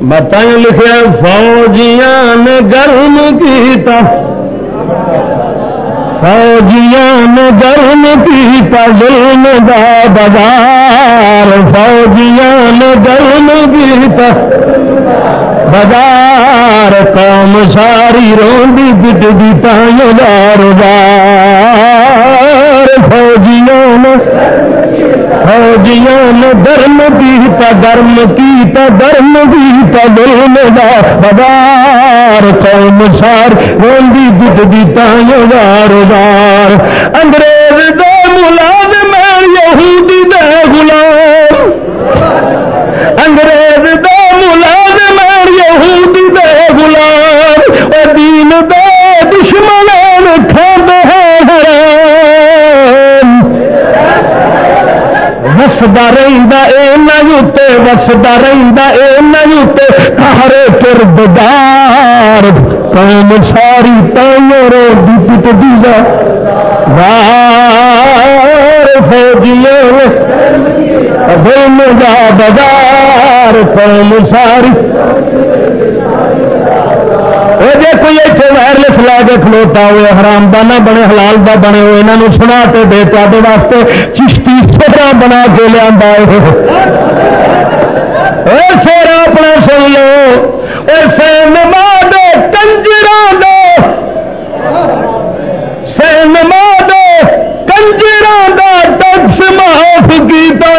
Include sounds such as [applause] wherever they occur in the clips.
متا لکھا فوجیاں نے گرم کیتا فوجیاں نے گرم کیتا ظلم دا بازار۔ فوجیاں نے گرم کیتا بازار، قوم ساری روندی پٹ دی تائیں دار فوجیاں نے فوجیاں نے درم کیتا درم کیتا درم کیتا دل دا بازار، قوم سار روندی پٹ دی تائیں دار دار انگریز رہندا اے نہ وسدا رہندا اے نہ پور بدار قوم ساری تائیں رو دی پٹ دیدا فوجیوں بازار قوم ساری کھلوتا ہوئے حرام دانا بنے حلال دا بنے ہوئے یہاں سنا تو دے تے واسطے چشتی سفر بنا کے لیا سورا اپنا سن لو سینما دے کنجر دے سینما دے کنجر دا ٹیکس معاف کیتا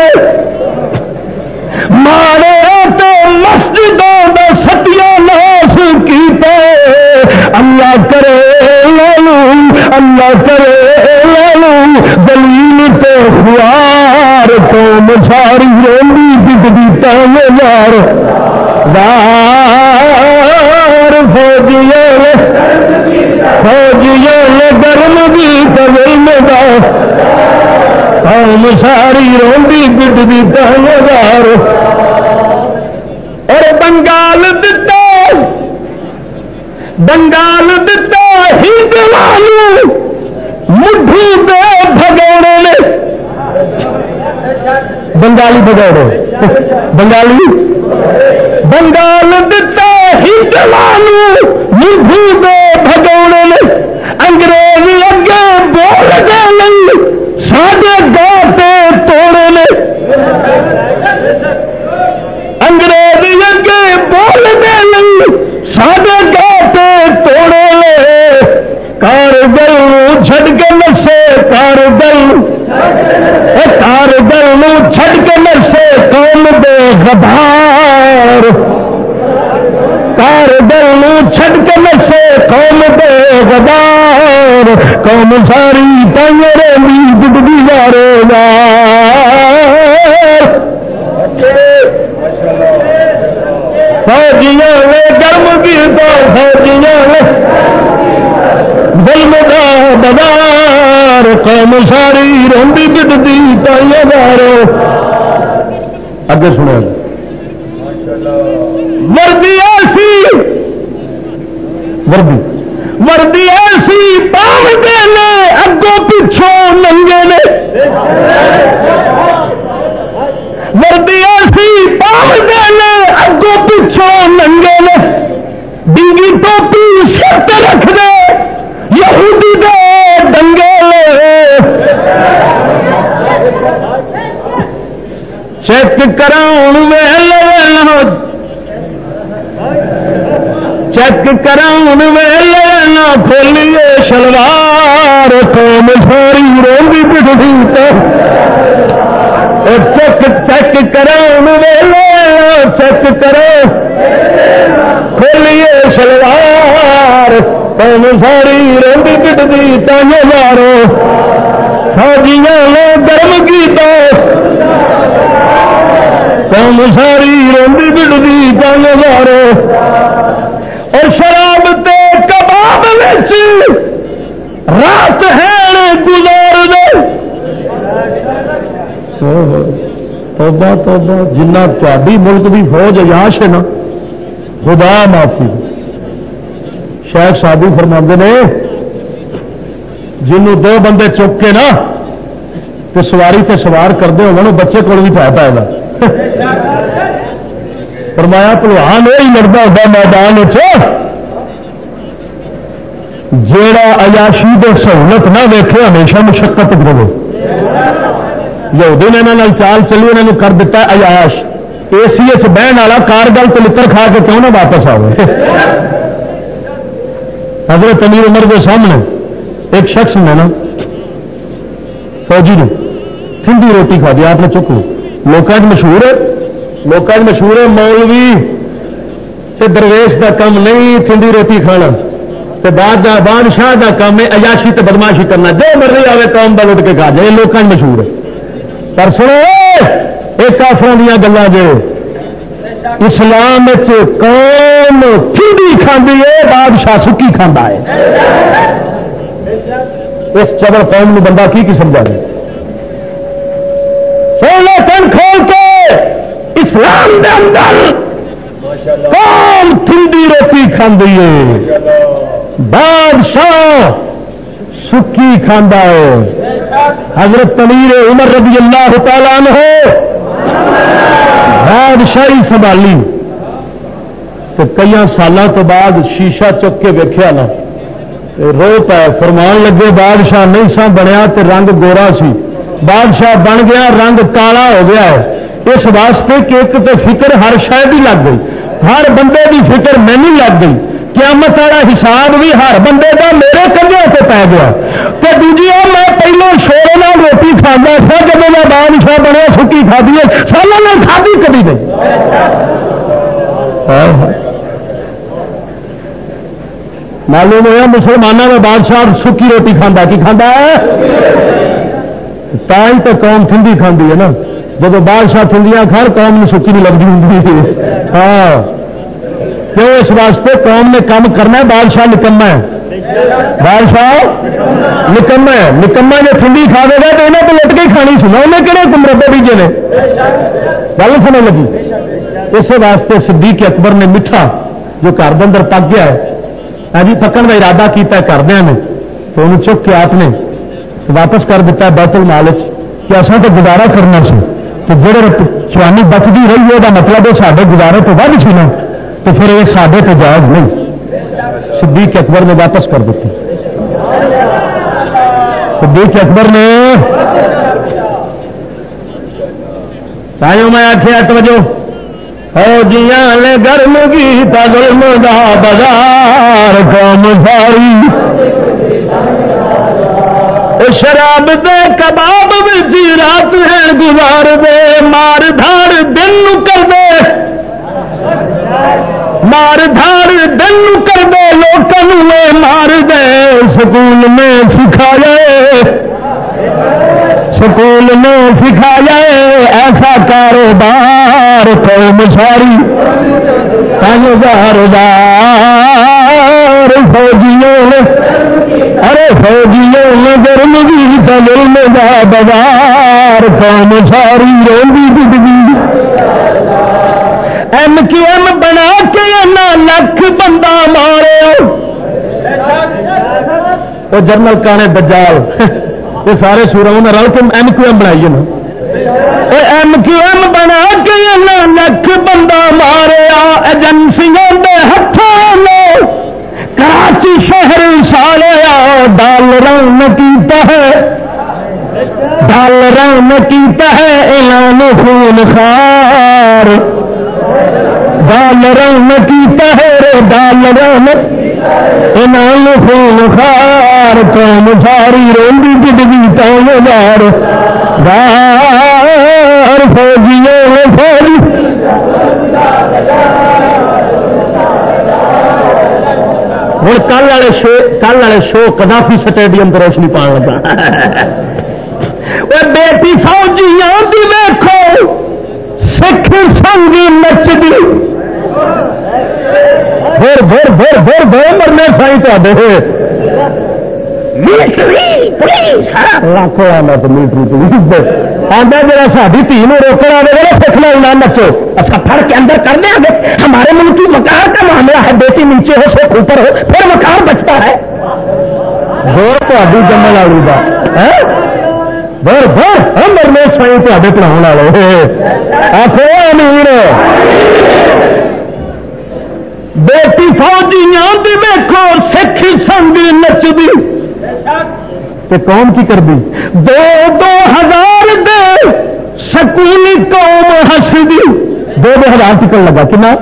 مارے تو مسجدوں کا ستیا ناس کیتا اللہ کرے لالو اللہ کرے لالو دلیل تو خوار تو مساری رولی بگڑی تم یار۔ وار فوجیوں فوجیوں نے گرم بھی تبل دا۔ قوم ساری روندی بگڑی تم یار۔ اور بنگال دتا بنگال دتا ہندو مٹھی دے بگوڑے نے بنگالی بگوڑے بنگالی؟ بنگال دتا ہندو بگوڑے نے انگریز اگے بول گئے ساڈے گاتے توڑے نے انگریز اگے بول دے ساڈے گاٹے توڑے لے کار گل چھڈ کے نسے کار گل کار گل چھڈ کے نسے قوم دے غدار کار گل چھڈ کے نسے قوم دے غدار قوم ساری تائیں ری دگدی جارے فوجیاں نے گرم کیتا، فوجیاں نے ظلم دا بازار قوم ساری روندی پٹتی تائیں مارو اگے سنو۔ وردی ایسی۔ وردی۔ وردی ایسی پاؤنڈے نے، اگوں پچھوں ننگے نے۔ وردی ایسی پاؤنڈے نے، اگوں پچھوں ننگے نے۔ ڈنگی ٹوپی سر رکھ دے، یہودی دے دنگے چیک کراؤ ویل چیک کراؤ ویل نہ کھولیے شلوار قوم ساری روی پٹھی چیک چیک کراؤ ویلے چیک کرو۔ کھولیے شلوار قوم ساری روی پٹتی تانے مارو فوجیاں نے گرم کیتا۔ قوم ساری روی پٹتی تانے مارو اور شراب تے کباب رات ہے گزار دے۔ توبہ توبہ، جنہ تاری ملک کی فوج عیاش ہے نا، خدا معافی۔ شیخ سادو فرما نے، جنوں دو بندے چک کے نا تو سواری تے سوار کرتے ہو بچے کو بھی پا پائے گا فرمایا پلوان وہی لڑتا ہوتا میدان جیڑا عیاشی دے سہولت نہ ویکے ہمیشہ مشقت کرو یہودی نے یہاں چال چلی انہوں نے کر دیتا عیاش۔ اے سی بہن والا کار گل تو لکڑ کھا کے کیوں نہ واپس آئے [laughs] حضرت امیر عمر کے سامنے ایک شخص نے نا، فوجی نے ٹھنڈی روٹی کھا دی، آپ نے چکو۔ لوگ مشہور ہے لوگ مشہور ہے مولوی، تے درویش کا کام نہیں، ٹھنڈی روٹی کھانا۔ تے بعد بادشاہ کا کام ہے اجاشی تے بدماشی کرنا۔ جو مرضی آئے قوم بل اٹھ کے کھا جائے لوگ مشہور ہے۔ پر سنو ایک کافر دیا گلا جو اسلام قوم ٹھنڈی کھانے بادشاہ سکی کھانا ہے۔ اس چبر قوم میں بندہ کی قسم جائے سولہ تن کھول کے اسلام دے اندر قوم ٹھنڈی روٹی کھاندی ہے۔ بادشاہ سکی کھانا ہے۔ حضرت تمیر عمر رضی اللہ تعالیٰ ہو بادشاہی سنبھالی۔ تو کئی سالوں تو بعد شیشہ چک کے ویکیا نا۔ رو پہ فرمان لگے، بادشاہ نہیں سا بنیا تے رنگ گورا سی۔ بادشاہ بن گیا، رنگ کالا ہو گیا ہے۔ اس واسطے کہ ایک تو فکر ہر شاید ہی لگ گئی۔ ہر بندے کی فکر مینو لگ گئی۔ قیامت والا حساب بھی ہر بندے کا میرے کندھے سے پی گیا۔ تو دوجی میں پہلو شورے روٹی کھانا سا جب میں بادشاہ بنیا، سکی کھادی ہے سالوں نے کھادی کبھی نہیں۔ معلوم ہوا مسلمانوں میں بادشاہ سکی روٹی کھانا کی کھانا ہے؟ تھی تو قوم ٹھنڈی کھانے ہے نا۔ جب بادشاہ ٹھنڈیاں کھان قوم نے سکی نہیں لگتی ہوں ہاں کیوں اس واسطے قوم نے کام کرنا ہے بادشاہ نکما ہے بادشاہ نکما ہے نکما نے ٹھنڈی کھا دے گا تو انہیں تو لٹ کے کھانی سنا انہیں کہڑے کمربے بیجے نے گل سمجھ لگی اس واسطے صدیق اکبر نے میٹھا جو گھر اندر پک گیا ہے ہاں جی پکن کا ارادہ کیا کردیا نے تو انہوں چک کے آپ نے واپس کر دیتا بیت المال کہ اصل تو گزارا کرنا سی تو جڑے چوانی بچتی رہی ہے مطلب ہے سارے گزارے تو ود سی نا تو پھر یہ سارے تو جائز نہیں صدیق اکبر نے واپس کر دیتی صدیق اکبر نے تائیوں میں آخیا توجہ فوجیاں نے گرم کی ظلم دا بازار قوم ساری شراب دے، کباب بھی جی رات ہے، گزار دے، مار دھاڑ دن کر دے۔ مار دھاڑ دن کر دے لوگوں مار دے۔ سکول میں سکھایا سکول میں سکھایا ایسا کاروبار قوم ساری۔ کاروبار فوجیوں ارے فوجیوں نے گرم بھی تلم دا بازار قوم ساری روی بگی ایم کی ایم بنا کے لکھ بندہ مارے۔ وہ جنرل کانے بجال یہ سارے سورا نے رل کے ایم کیو ایم بنائی نا۔ ایم کیو ایم بنا کے لکھ بندہ مارے ایجنسیوں کے ہاتھوں کراچی شہر سارے ڈالر کیتا ہے۔ ڈالر کیتا ہے، اعلان خون خار ڈالر کیتا ہے ڈالر خون خار قوم ساری روی جدگی تو یار۔ بار فوجی ہوں کل والے شو کل والے شو کدافی سٹیڈیم کو روشنی پان لگا بیٹی فوجیاں دیکھو سکھ سنگی نچدی بور بور بور بور بور مرنے سائی تے آدھا جا ساری دھی میں روکنا آئے گا سکھ لو نہ نچو۔ اچھا پھڑ کے اندر کر دیں گے ہمارے ملک کی مکار کا معاملہ ہے، بیٹی نیچے ہو، سکھ اوپر ہو، پھر مکار بچتا ہے۔ بور تھی جمن آلو سائی تے والے۔ آپ امیر۔ بیٹی فوجیاں دیکھو سکھ سنگ نچدی۔ قوم کی کر دی؟ دو دو ہزار دے سکولی قوم ہس دی۔ دو دو ہزار ٹکن لگا، کنا؟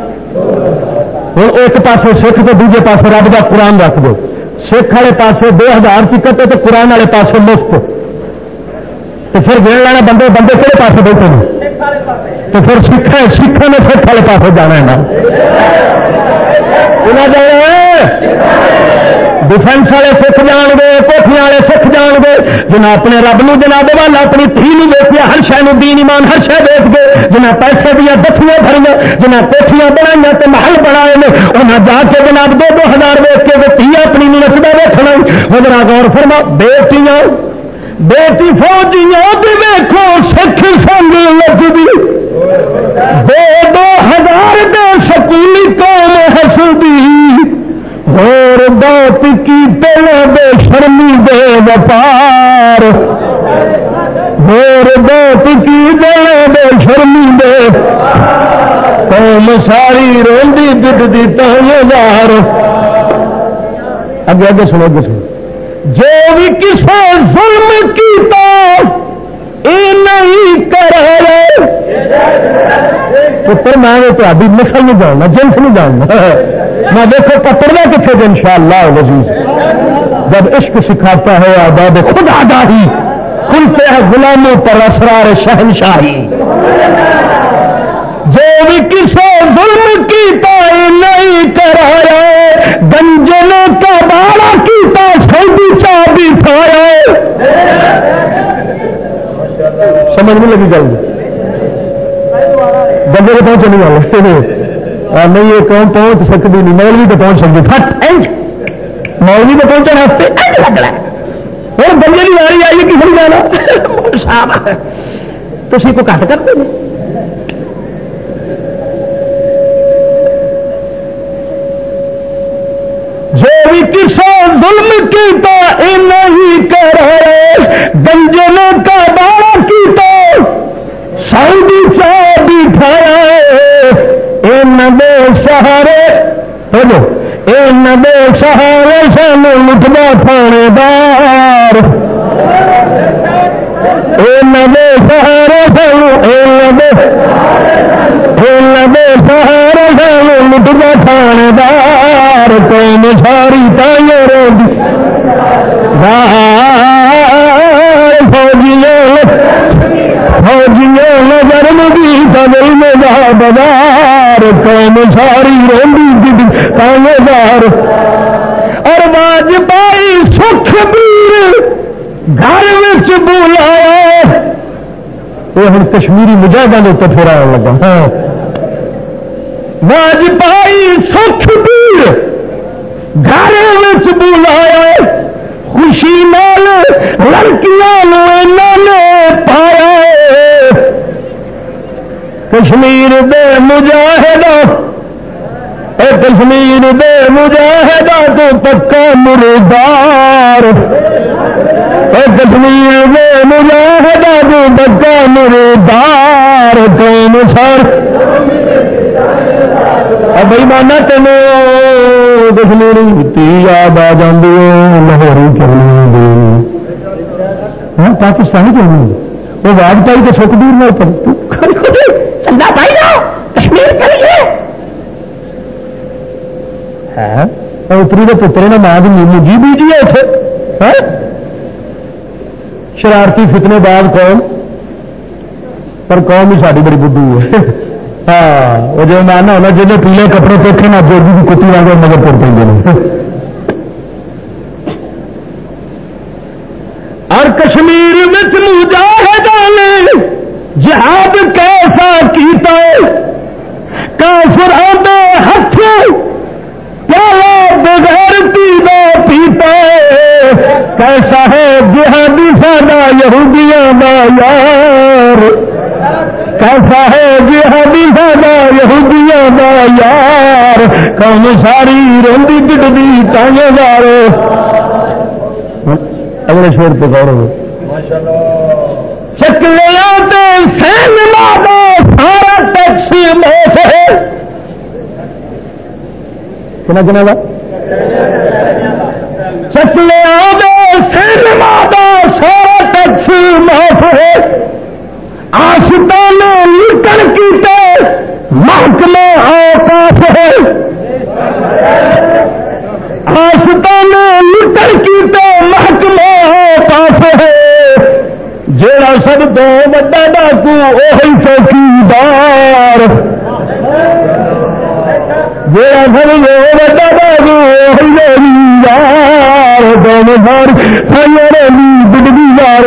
ہوں ایک پاسے سکھ تو دوجے پاسے رب کا قرآن رکھ دو۔ سکھ والے پاسے دو ہزار ٹکٹ تو قرآن والے پاسے مفت۔ تو پھر گن لینا بندے بندے کہڑے پاسے بیٹھے ہیں تو پھر سکھ سکھان نے سکھ والے پاسے جانا ہے نا۔ ڈیفینس والے سکھ جان گے کوٹیاں والے سکھ جان گے جنہیں اپنے رب نو جناب والا، اپنی تھی نو ویچیا ہر شہ دین ایمان، ہر شہ ویچ گئے جنہیں پیسے دیا دفیاں بھری جنہیں کوٹیاں بنائی تو محل بنائے انہیں جا کے جناب دو دو ہزار ویچ کے تھی اپنی نچتا ویٹنا وہ غور فرما، بیٹیاں، بیٹی فوجیاں ویکو سکھ سنگ لگتی دو دو ہزار دے سکولی قوم ہسدی اور بہت کی پہلے بے شرمی دے وپار اور بہت کی پہلے بے شرمی دے قوم ساری روندی دکھتی تانے دار اگے اگے سنو اگے سنو۔ جو بھی کسے ظلم کیتا، اے نہیں کرے پتر میں تاری نسل نہیں جاننا، جنس نہیں جاننا۔ میں دیکھو پکڑنا کتنے دن شاء اللہ جب عشق سکھاتا ہے آباد خود آگاہی کھلتے ہیں غلاموں پر اسرار شہنشاہی۔ جو بھی کسی ظلم کی پائے نہیں کرایا، گنجنوں کا بارہ کیتا سعودی چابی کھایا سمجھ نہیں لگی گل بندے پہنچے نہیں والے اور نہیں یہ قوم پہنچ سکتی نہیں۔ مولوی تو پہنچ سکتی۔ فٹ مولوی تو پہنچنے واسطے لگنا ہوں بندے کی واری آئی کسی جانا۔ تھی کو کٹ کرتے ہیں؟ جو بھی کسا ظلم کیتا نہیں کر گنجن کا بارا کیتا۔ سعودی چاہ بٹھایا نبے سہارے بولو اے نبے سہارے سن لٹنا تھانے دار اے نبے سہارے سن اے نبے اے نبے سہارے سن لٹنا تھانے دار تم ساری تائیں روڈی فوجیوں فوجیوں نظر مدی بدل میں بازار قوم ساری روندی تانے دار اور باج پائی سکھ پیر گھر بلایا۔ یہ ہوں کشمیری مجاہدہ نے تو پھر آنے لگا۔ ہاں۔ باج پائی سکھ پیر گھر بلایا۔ خوشی نال لڑکیاں نے پایا۔ کشمیر دے مجاہدہ، اے کشمیر دے مجاہدہ، تو پکا مردار۔ اے کشمیر دے مجاہدہ، تو پکا مردار۔ کون سر بھائی مانا تین کشمیری تی یاد آ جاتی لاہوری چلنی ہاں پاکستانی چلنی وہ واج پائی تو سکھ دور میں چندہ پائی نا کشمیر چلیے اتری کے پترے نے ماں کی مجھے بیجی ہے اتنے شرارتی فتنے بعد قوم. پر قوم ہی ساری بڑی بدھو ہے۔ ہاں وہ جو ماننا ہونا جن پیلے کپڑے پوکھے نہ جو بھی کتی واگ مگر پڑ پہ اور کشمیر میں مجاہدان جہاد کیسا کیتا کافر آدھے کیسا ہے جہادی سادہ یہودیاں دا یار؟ کیسا ہے جہادی سادا یہودیاں دا یار؟ قوم ساری روندی پٹدی تانے دار اگلے شیر پہ غور ہو۔ چکلیا سین مادا سارا ٹیکسی موت ہے کنا کنا کا چکلیا سینما دا سارا ٹیکس معاف ہے آستا نے لٹن کیتے محکمہ اوقاف ہے آستا نے لٹن کیتے محکمہ اوقاف ہے جیڑا سب تو بڑا ڈاکو وہی چوکیدار جیڑا سب تو بڑا ڈاکو وہی چوکیدار دونوں بڑی دار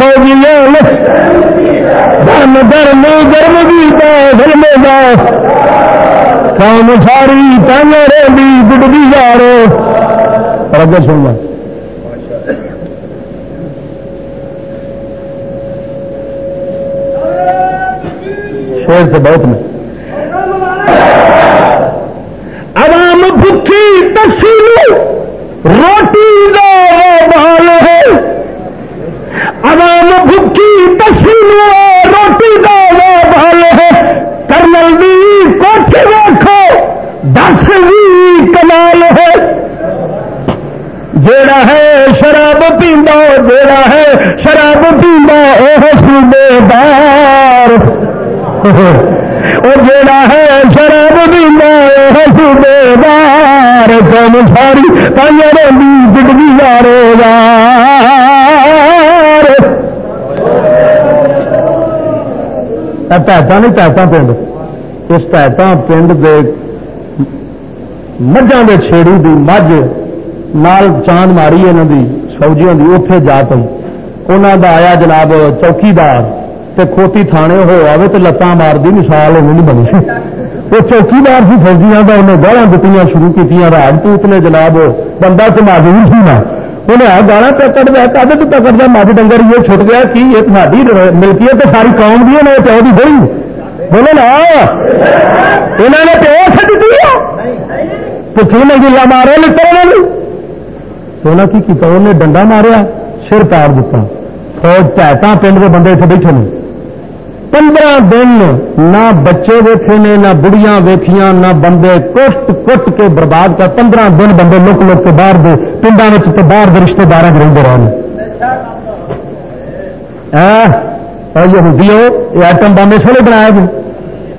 فوجیاں گرم بھی دھرم کام ساری تنگے بھی بڑی دارو پر اگر سننا شیر سے بہت میں۔ روٹی دا بال ہے۔ عوام بھوکی تسی روٹی دا بال ہے۔ کرنل بھی کوٹھی رکھو دس بھی کمال ہے۔ جیڑا ہے شراب پیندا، جیڑا ہے شراب پیندا وہ صوبے دار وہ جیڑا ہے شراب پیندا وہ صوبے دار کم ساری تیار بھی بگڑی جارے دار پیسہ نہیں پیسہ پنڈ اس پیسہ پنڈ کے مجھا کے چھیڑی دی مجھ نال چاند ماری یہاں کی فوجیوں کی اتے جا پی انہوں کا آیا جناب چوکیدار تے کھوتی تھانے ہو آئے تو لتان مار دی مثال انہیں نہیں بنی سی وہ چوکیدار سی فوجیاں کا انہیں گالا دیتی شروع کی راجپوت نے جناب، بندہ تو معذور سی نا۔ انہیں آ گالا پکڑ دیا کد تو پکڑ دیا مجھ ڈنگر یہ چھٹ گیا کہ یہ تمہاری ملکیت تو ساری قوم دی ہے پیو کی بڑی بولے نا انہوں نے پیو چڑی تو کی منزلہ مارے لکھا نے۔ تو انہیں کی کیا انہیں ڈنڈا ماریا، سر پار دیتا فوج پیتا پنڈ کے بندے اتنے بیٹھے نے۔ پندرہ دن نہ بچے ویکھے نے، نہ بڑیاں ویکھیاں، نہ بندے کٹ کٹ کے برباد کر پندرہ دن بندے لک لک کے باہر دے پنڈا تو باہر دے رشتے دار رہتے رہے یہ جی یہ آئٹم بم اس لیے بنایا جی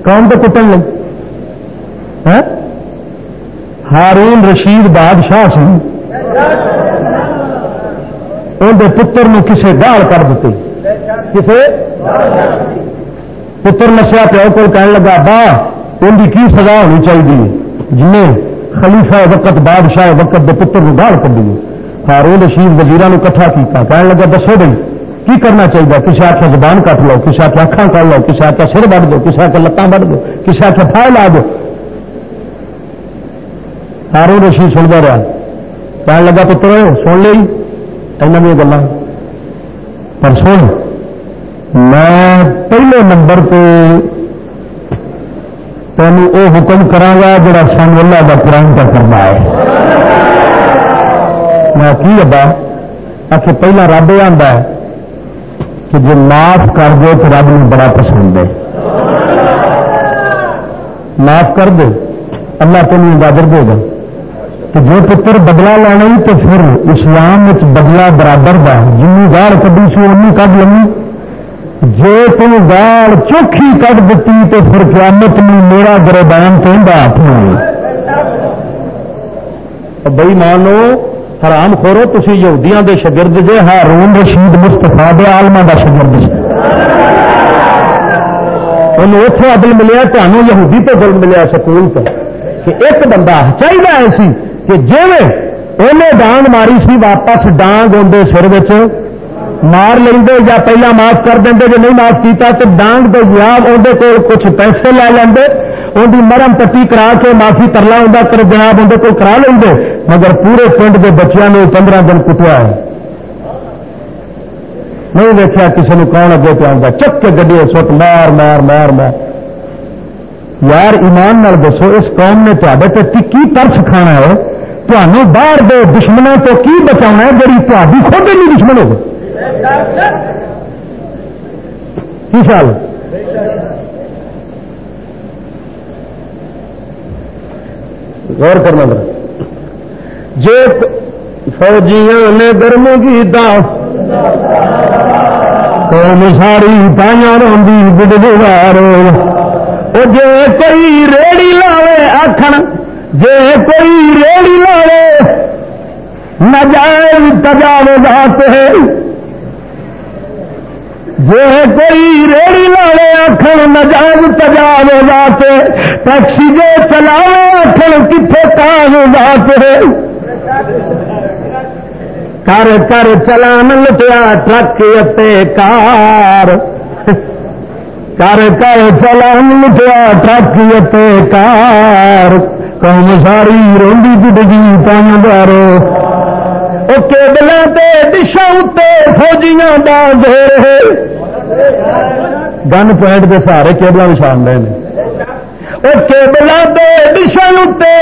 کون تو کٹن لگ ہارون رشید بادشاہ سی اندر پتر نو کسے گال کر دیتے کسے؟ پتر نسیا پیو کو کہنے لگا با ان کی سزا ہونی چاہیے؟ جنہیں خلیفہ وقت بادشاہ وقت دے پتر نو گال کر دیے ہارون رشید وزیران کٹھا کیتا۔ کہنے لگا، دسو بھائی، کی کرنا چاہیے؟ کسی آخر زبان کٹ لو کسی آخر اکھان کر لو کسی آخر سر وڈ دو کسی آخر لتان وڈ دو کسی آخر پھائے لا دو۔ ہارون رشید سنتا رہا۔ کہنے لگا پتر سن لی یہاں گلا پر سن۔ نمبر پہ تینوں وہ حکم کرا جا سن اللہ کا قرآن کا کرنا ہے۔ میں کی ابا؟ آ کے پہلا رب یہ آتا ہے کہ جو معاف کر دے تو رب نے بڑا پسند ہے۔ معاف کر دے، اللہ تین گاجر دے گا۔ تو جو پتر بدلا لینا تو پھر اسلام بدلا برابر دا جن گال کدی سی ان کھ لینی۔ جی تم گال چوکھی کٹ دیتی تو پھر قیامت میں میرا گربان تو ہاتھ بئی مانو، حرام خورو تھی یہودیاں دے شگرد جے ہارون رشید مستفا دے آلما دا شگرد سے انہوں اتنے عدل ملیا تمہوں یہودی تو دل ملیا، سکول تو کہ ایک بندہ چاہیے ایسی کہ جی انہیں ڈانگ ماری سی، واپس ڈانگ آدھے سر مار لیں یا پہلا معاف کر دیں جو نہیں معاف کیتا تو ڈانگ دے یا اندر کو کچھ پیسے لے لیں ان کی مرم پٹی کرا کے معافی ترلا ہوں کر جناب اندر کو کرا لیں گے مگر پورے پنڈ کے بچوں نے پندرہ دن کٹیا ہے۔ نہیں دیکھا کسی نے کون اگے پہ آؤں گا چک کے گڈی سٹ مار مار مار مار۔ یار ایمان نال دسو، اس قوم نے تے کی ترس کھانا ہے۔ تمہوں باہر دے دشمنوں تو کی بچا ہے جی تاری خود نہیں دشمن ہو کی خیال غور کرنا ذرا جے فوجیاں نے گرم کیتا قوم ساری تائیاں روی بدبار وہ جے کوئی ریڑی لاوے آخر جے کوئی ریڑی لاوے نجائز تجاوزات ہے جے کوئی ریڑی لاوے آخر نجائز تجاوزات ٹیکسی جو چلاوے آخر کتنے کاغذات ہے کر کر چلان لٹیا ٹرک کار کر کر چلان لٹیا ٹرک کار قوم ساری روی گڈگی تم دارو کیبل دشا اتنے فوجیاں دا زور گن پوائنٹ کے سارے کیبل نشان رہے ہیں وہ کیبل دے ڈشن اتنے